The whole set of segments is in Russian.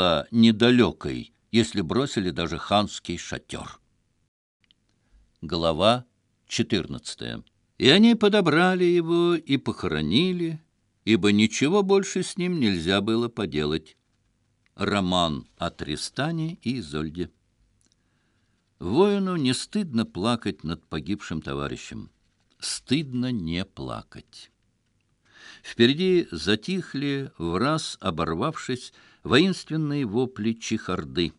вышла недалекой, если бросили даже ханский шатер. Глава 14. И они подобрали его и похоронили, ибо ничего больше с ним нельзя было поделать. Роман о Тристане и Изольде. Воину не стыдно плакать над погибшим товарищем. Стыдно не плакать. Впереди затихли, в раз оборвавшись, воинственные вопли чехарды.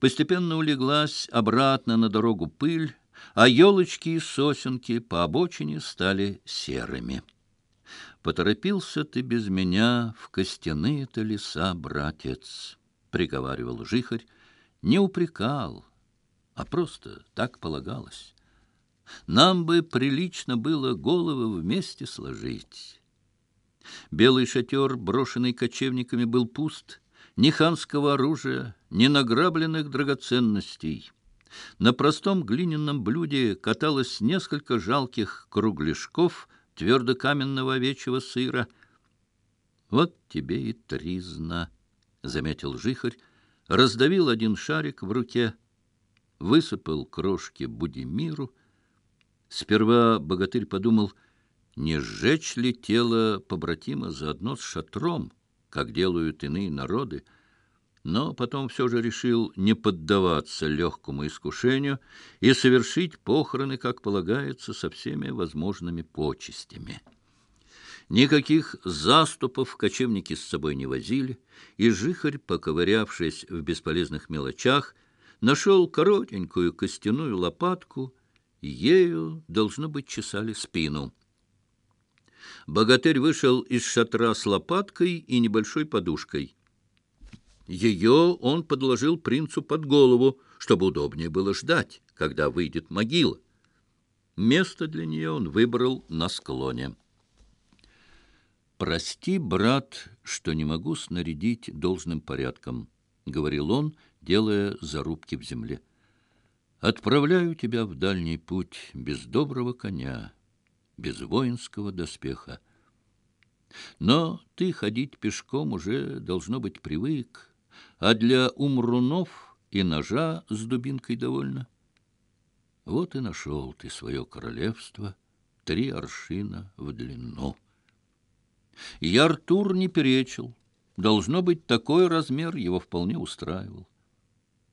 Постепенно улеглась обратно на дорогу пыль, а елочки и сосенки по обочине стали серыми. «Поторопился ты без меня в костяные-то леса, братец», — приговаривал жихарь, — «не упрекал, а просто так полагалось. Нам бы прилично было головы вместе сложить». Белый шатер, брошенный кочевниками, был пуст. Ни ханского оружия, ни награбленных драгоценностей. На простом глиняном блюде каталось несколько жалких кругляшков твердокаменного овечьего сыра. «Вот тебе и тризна», — заметил жихарь, раздавил один шарик в руке, высыпал крошки Будимиру. Сперва богатырь подумал — не сжечь ли тело побратима заодно с шатром, как делают иные народы, но потом все же решил не поддаваться легкому искушению и совершить похороны, как полагается, со всеми возможными почестями. Никаких заступов кочевники с собой не возили, и жихарь, поковырявшись в бесполезных мелочах, нашел коротенькую костяную лопатку, ею, должно быть, чесали спину. Богатырь вышел из шатра с лопаткой и небольшой подушкой — ее он подложил принцу под голову, чтобы удобнее было ждать, когда выйдет могила. Место для нее он выбрал на склоне. «Прости, брат, что не могу снарядить должным порядком», — говорил он, делая зарубки в земле. «Отправляю тебя в дальний путь без доброго коня, без воинского доспеха. Но ты ходить пешком уже, должно быть, привык, а для умрунов и ножа с дубинкой довольно. Вот и нашел ты свое королевство, три аршина в длину. И Артур не перечил. Должно быть, такой размер его вполне устраивал.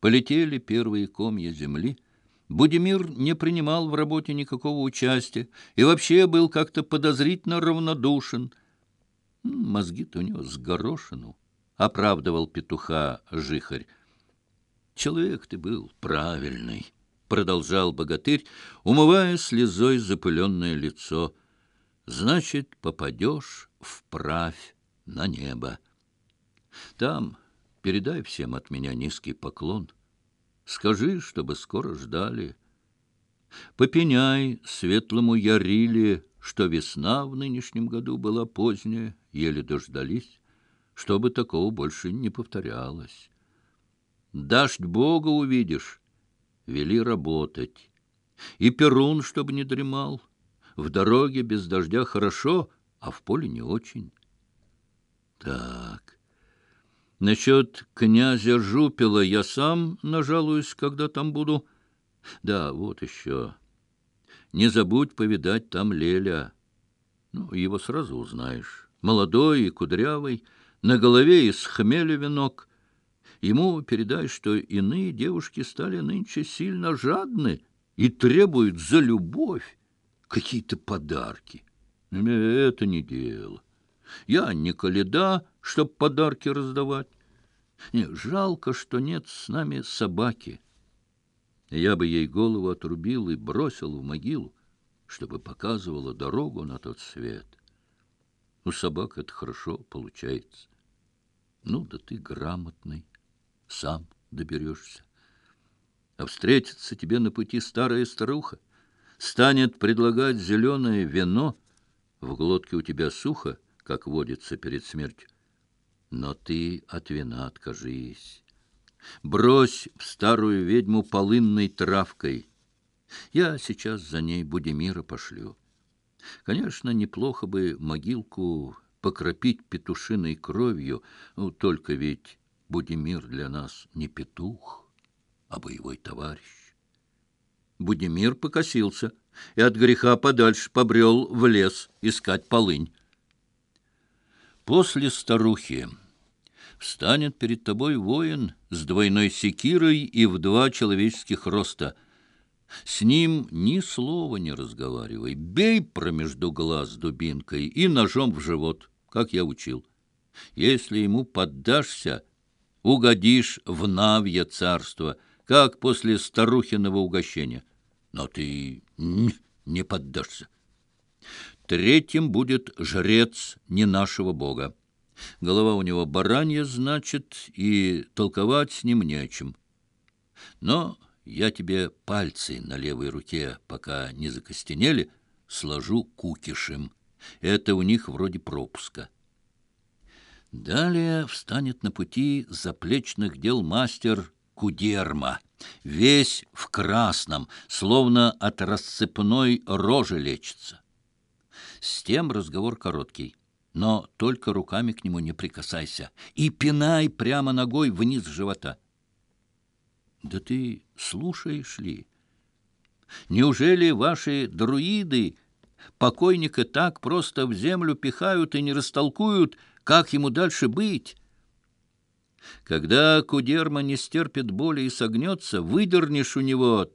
Полетели первые комья земли — Будимир не принимал в работе никакого участия и вообще был как-то подозрительно равнодушен. Мозги-то у него с горошину, — оправдывал петуха жихарь. «Человек ты был правильный», — продолжал богатырь, умывая слезой запыленное лицо. «Значит, попадешь вправь на небо. Там передай всем от меня низкий поклон». Скажи, чтобы скоро ждали. Попеняй светлому Яриле, что весна в нынешнем году была поздняя, еле дождались, чтобы такого больше не повторялось. Дашь Бога увидишь, вели работать. И Перун, чтобы не дремал. В дороге без дождя хорошо, а в поле не очень. Так, Насчет князя Жупила я сам нажалуюсь, когда там буду. Да, вот еще. Не забудь повидать там Леля. Ну, его сразу узнаешь. Молодой и кудрявый, на голове из хмеля венок. Ему передай, что иные девушки стали нынче сильно жадны и требуют за любовь какие-то подарки. Э, это не дело. Я не коляда, чтоб подарки раздавать. Не, жалко, что нет с нами собаки. Я бы ей голову отрубил и бросил в могилу, чтобы показывала дорогу на тот свет. У собак это хорошо получается. Ну, да ты грамотный, сам доберешься. А встретится тебе на пути старая старуха, станет предлагать зеленое вино, в глотке у тебя сухо, как водится перед смертью. Но ты от вина откажись. Брось в старую ведьму полынной травкой. Я сейчас за ней Будимира пошлю. Конечно, неплохо бы могилку покропить петушиной кровью, ну, только ведь Будимир для нас не петух, а боевой товарищ. Будимир покосился и от греха подальше побрел в лес искать полынь. После старухи встанет перед тобой воин с двойной секирой и в два человеческих роста. С ним ни слова не разговаривай. Бей промежду глаз дубинкой и ножом в живот, как я учил. Если ему поддашься, угодишь в навье царство, как после старухиного угощения. Но ты не поддашься. Третьим будет жрец не нашего бога. Голова у него баранья, значит, и толковать с ним нечем. Но я тебе пальцы на левой руке, пока не закостенели, сложу кукишем. Это у них вроде пропуска. Далее встанет на пути заплечных дел мастер Кудерма, весь в красном, словно от расцепной рожи лечится. С тем разговор короткий. Но только руками к нему не прикасайся. И пинай прямо ногой вниз живота. Да ты слушаешь ли? Неужели ваши друиды покойника так просто в землю пихают и не растолкуют, как ему дальше быть? Когда кудерма не стерпит боли и согнется, выдернешь у него